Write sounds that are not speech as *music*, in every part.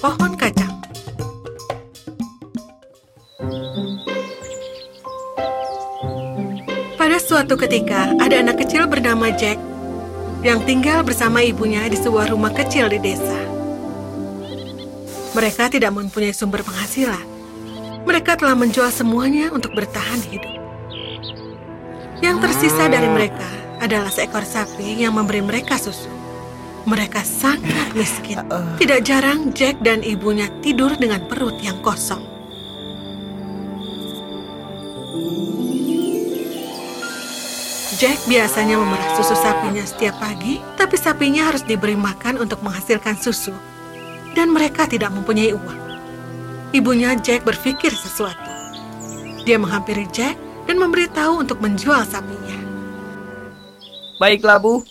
pohon kacang. Pada suatu ketika, ada anak kecil bernama Jack yang tinggal bersama ibunya di sebuah rumah kecil di desa. Mereka tidak mempunyai sumber penghasilan. Mereka telah menjual semuanya untuk bertahan hidup. Yang tersisa dari mereka adalah seekor sapi yang memberi mereka susu. Mereka sangat miskin. Tidak jarang Jack dan ibunya tidur dengan perut yang kosong. Jack biasanya memerah susu sapinya setiap pagi, tapi sapinya harus diberi makan untuk menghasilkan susu. Dan mereka tidak mempunyai uang. Ibunya Jack berpikir sesuatu. Dia menghampiri Jack dan memberitahu untuk menjual sapinya. Baiklah, Bu.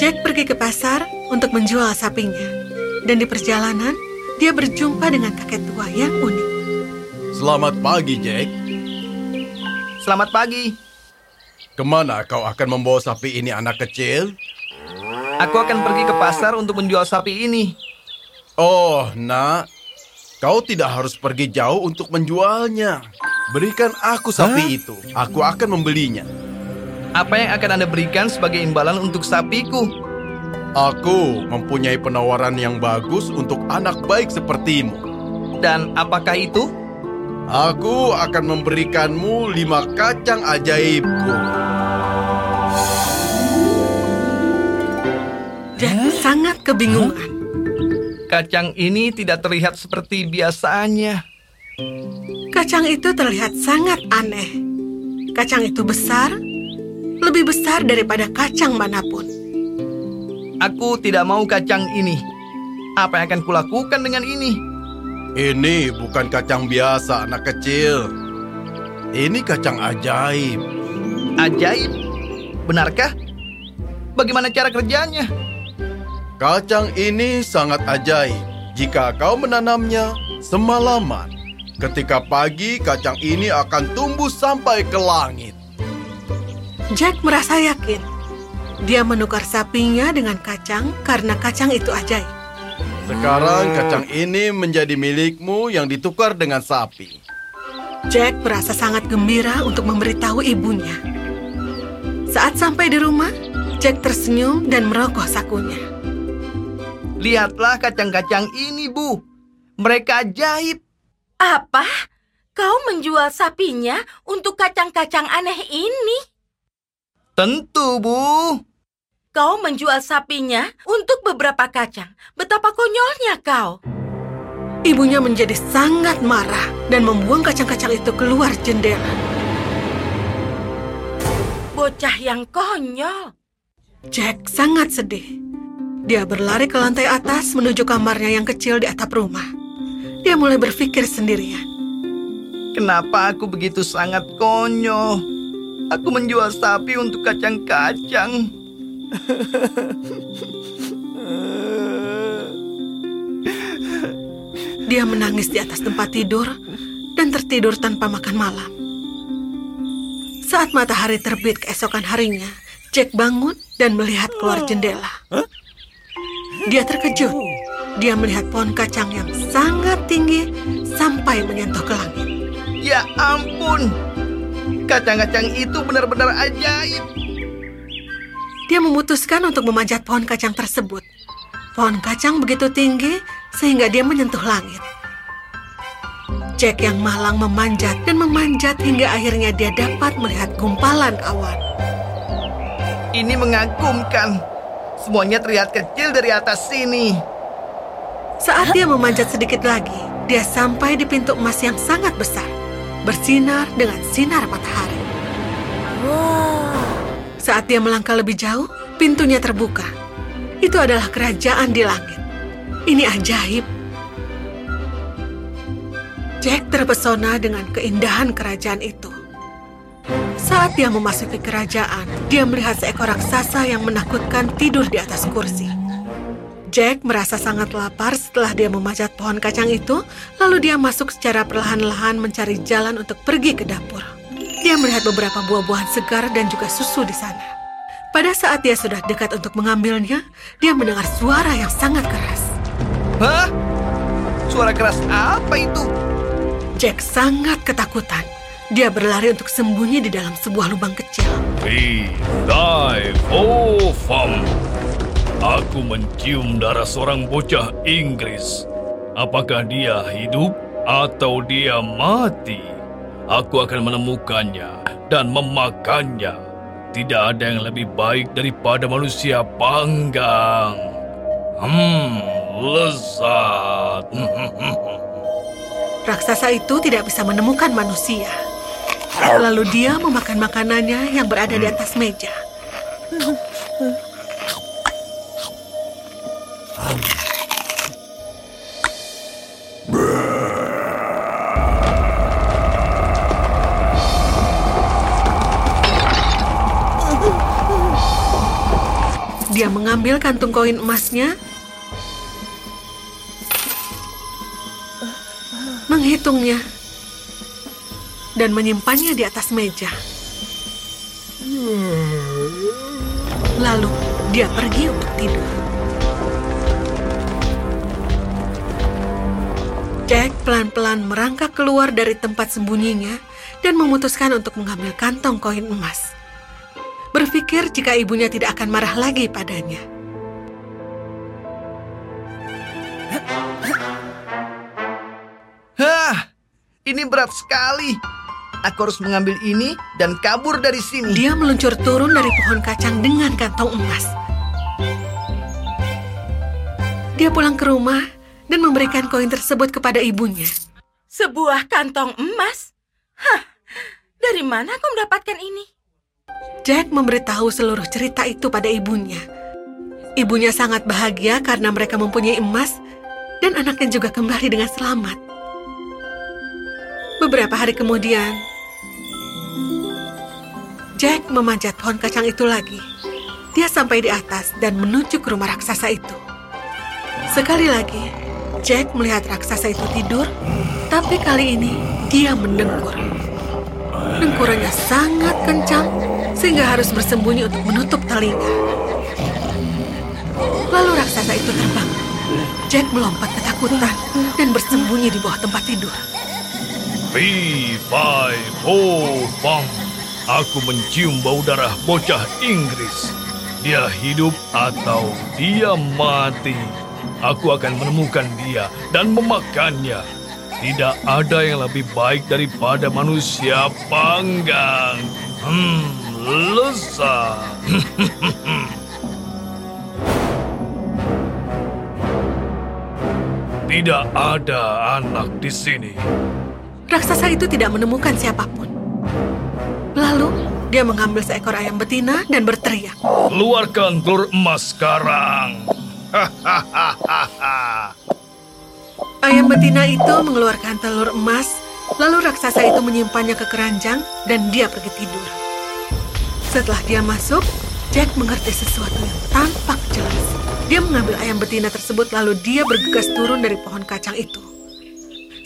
Jack pergi ke pasar untuk menjual sapinya. Dan di perjalanan, dia berjumpa dengan kakek tua yang unik. Selamat pagi, Jack. Selamat pagi. Ke mana kau akan membawa sapi ini anak kecil? Aku akan pergi ke pasar untuk menjual sapi ini. Oh, nak. Kau tidak harus pergi jauh untuk menjualnya. Berikan aku sapi itu. Aku akan membelinya. Apa yang akan Anda berikan sebagai imbalan untuk sapiku? Aku mempunyai penawaran yang bagus untuk anak baik sepertimu. Dan apakah itu? Aku akan memberikanmu lima kacang ajaibku. Jack sangat kebingungan. Kacang ini tidak terlihat seperti biasanya. Kacang itu terlihat sangat aneh. Kacang itu besar, lebih besar daripada kacang mana pun. Aku tidak mau kacang ini. Apa yang akan kulakukan dengan ini? Ini bukan kacang biasa, anak kecil. Ini kacang ajaib. Ajaib? Benarkah? Bagaimana cara kerjanya? Kacang ini sangat ajaib. Jika kau menanamnya semalaman, ketika pagi kacang ini akan tumbuh sampai ke langit. Jack merasa yakin. Dia menukar sapinya dengan kacang karena kacang itu ajaib. Sekarang kacang ini menjadi milikmu yang ditukar dengan sapi. Jack merasa sangat gembira untuk memberitahu ibunya. Saat sampai di rumah, Jack tersenyum dan merogoh sakunya. Lihatlah kacang-kacang ini, Bu. Mereka ajaib. Apa? Kau menjual sapinya untuk kacang-kacang aneh ini? Tentu, Bu. Kau menjual sapinya untuk beberapa kacang. Betapa konyolnya kau. Ibunya menjadi sangat marah dan membuang kacang-kacang itu keluar jendela. Bocah yang konyol. Jack sangat sedih. Dia berlari ke lantai atas menuju kamarnya yang kecil di atap rumah. Dia mulai berpikir sendirian. Kenapa aku begitu sangat konyol? Aku menjual sapi untuk kacang-kacang. Dia menangis di atas tempat tidur dan tertidur tanpa makan malam. Saat matahari terbit keesokan harinya, Jack bangun dan melihat keluar jendela. Dia terkejut. Dia melihat pohon kacang yang sangat tinggi sampai menyentuh ke langit. Ya ampun. Kacang-kacang itu benar-benar ajaib. Dia memutuskan untuk memanjat pohon kacang tersebut. Pohon kacang begitu tinggi sehingga dia menyentuh langit. Jack yang malang memanjat dan memanjat hingga akhirnya dia dapat melihat gumpalan awan. Ini mengagumkan. Semuanya terlihat kecil dari atas sini. Saat dia memanjat sedikit lagi, dia sampai di pintu emas yang sangat besar, bersinar dengan sinar matahari. Saat dia melangkah lebih jauh, pintunya terbuka. Itu adalah kerajaan di langit. Ini ajaib. Jack terpesona dengan keindahan kerajaan itu. Saat dia memasuki kerajaan, dia melihat seekor raksasa yang menakutkan tidur di atas kursi. Jack merasa sangat lapar setelah dia memanjat pohon kacang itu, lalu dia masuk secara perlahan-lahan mencari jalan untuk pergi ke dapur. Dia melihat beberapa buah-buahan segar dan juga susu di sana. Pada saat dia sudah dekat untuk mengambilnya, dia mendengar suara yang sangat keras. Hah? Suara keras apa itu? Jack sangat ketakutan. Dia berlari untuk sembunyi di dalam sebuah lubang kecil. Fam. Aku mencium darah seorang bocah Inggris. Apakah dia hidup atau dia mati? Aku akan menemukannya dan memakannya. Tidak ada yang lebih baik daripada manusia panggang. Hmm, lezat. Raksasa itu tidak bisa menemukan manusia. Lalu dia memakan makanannya yang berada di atas meja. Dia mengambil kantung koin emasnya, menghitungnya, dan menyimpannya di atas meja. Lalu dia pergi untuk tidur. Jack pelan-pelan merangkak keluar dari tempat sembunyinya dan memutuskan untuk mengambil kantong koin emas. Berpikir jika ibunya tidak akan marah lagi padanya. Hah, ini berat sekali. Aku harus mengambil ini dan kabur dari sini. Dia meluncur turun dari pohon kacang dengan kantong emas. Dia pulang ke rumah dan memberikan koin tersebut kepada ibunya. Sebuah kantong emas? Hah, dari mana kau mendapatkan ini? Jack memberitahu seluruh cerita itu pada ibunya. Ibunya sangat bahagia karena mereka mempunyai emas dan anaknya juga kembali dengan selamat. Beberapa hari kemudian, Jack memanjat pohon kacang itu lagi. Dia sampai di atas dan menuju ke rumah raksasa itu. Sekali lagi, Jack melihat raksasa itu tidur, tapi kali ini dia mendengkur. Dengkurannya sangat kencang sehingga harus bersembunyi untuk menutup telinga. Lalu raksasa itu terbang. Jack melompat ketakutan dan bersembunyi di bawah tempat tidur. Fi, Fai, Fo, Fam. Aku mencium bau darah bocah Inggris. Dia hidup atau dia mati. Aku akan menemukan dia dan memakannya. Tidak ada yang lebih baik daripada manusia panggang. Hmm, lezat. Tidak ada anak di sini. Raksasa itu tidak menemukan siapa pun. Lalu, dia mengambil seekor ayam betina dan berteriak. Keluarkan telur emas sekarang. *laughs* Ayam betina itu mengeluarkan telur emas, lalu raksasa itu menyimpannya ke keranjang dan dia pergi tidur. Setelah dia masuk, Jack mengerti sesuatu yang tampak jelas. Dia mengambil ayam betina tersebut lalu dia bergegas turun dari pohon kacang itu.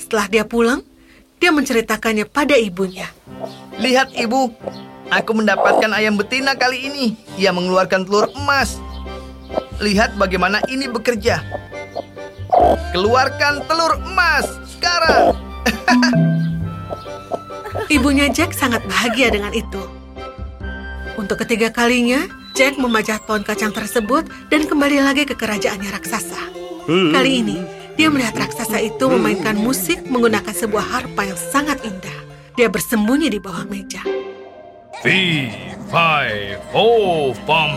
Setelah dia pulang, dia menceritakannya pada ibunya. Lihat ibu, aku mendapatkan ayam betina kali ini. Ia mengeluarkan telur emas. Lihat bagaimana ini bekerja. Keluarkan telur emas sekarang. *laughs* Ibunya Jack sangat bahagia dengan itu. Untuk ketiga kalinya, Jack memajah pohon kacang tersebut dan kembali lagi ke kerajaannya raksasa. Kali ini, dia melihat raksasa itu memainkan musik menggunakan sebuah harpa yang sangat indah. Dia bersembunyi di bawah meja. Fi, Fai, Fo, Fam.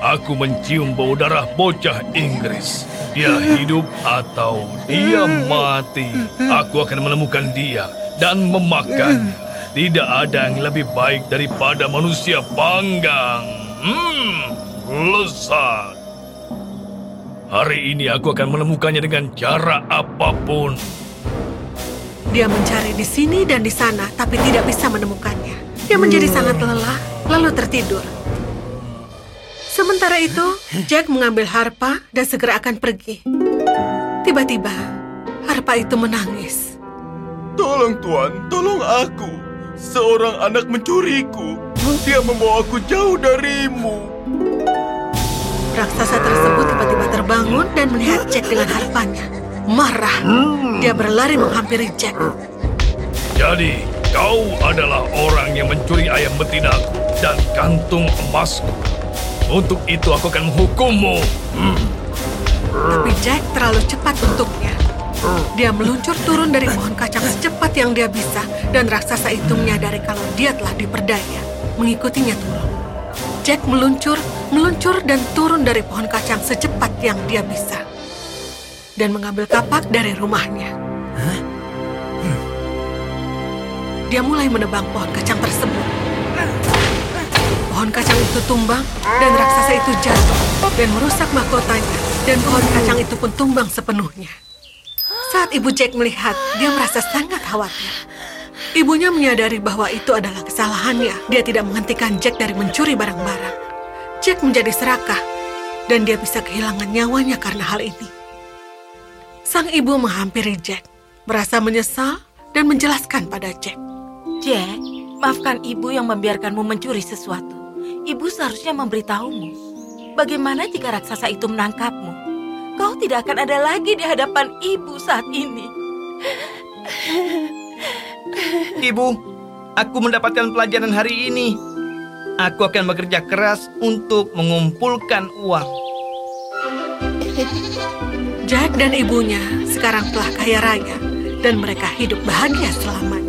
Aku mencium bau darah bocah Inggris. Dia hidup atau dia mati. Aku akan menemukan dia dan memakannya. Tidak ada yang lebih baik daripada manusia panggang. Hmm, lezat. Hari ini aku akan menemukannya dengan cara apa pun. Dia mencari di sini dan di sana, tapi tidak bisa menemukannya. Dia menjadi sangat lelah, lalu tertidur. Sementara itu, Jack mengambil harpa dan segera akan pergi. Tiba-tiba, harpa itu menangis. Tolong tuan, tolong aku. Seorang anak mencuriku. Dia membawa aku jauh darimu. Raksasa tersebut tiba-tiba terbangun dan melihat Jack dengan harpanya. marah. Dia berlari menghampiri Jack. Jadi, kau adalah orang yang mencuri ayam betinaku dan kantung emasku. Untuk itu aku akan menghukummu. Tapi Jack terlalu cepat untuknya. Dia meluncur turun dari pohon kacang secepat yang dia bisa dan raksasa itu menyadari kalau dia telah diperdaya. Mengikutinya turun. Jack meluncur, meluncur dan turun dari pohon kacang secepat yang dia bisa. Dan mengambil kapak dari rumahnya. Dia mulai menebang pohon kacang tersebut. Pohon kacang itu tumbang dan raksasa itu jatuh dan merusak mahkotanya dan pohon kacang itu pun tumbang sepenuhnya. Saat ibu Jack melihat, dia merasa sangat khawatir. Ibunya menyadari bahwa itu adalah kesalahannya. Dia tidak menghentikan Jack dari mencuri barang-barang. Jack menjadi serakah dan dia bisa kehilangan nyawanya karena hal ini. Sang ibu menghampiri Jack, merasa menyesal dan menjelaskan pada Jack. Jack, maafkan ibu yang membiarkanmu mencuri sesuatu. Ibu seharusnya memberitahumu. Bagaimana jika raksasa itu menangkapmu? Kau tidak akan ada lagi di hadapan ibu saat ini. Ibu, aku mendapatkan pelajaran hari ini. Aku akan bekerja keras untuk mengumpulkan uang. Jack dan ibunya sekarang telah kaya raya dan mereka hidup bahagia selamanya.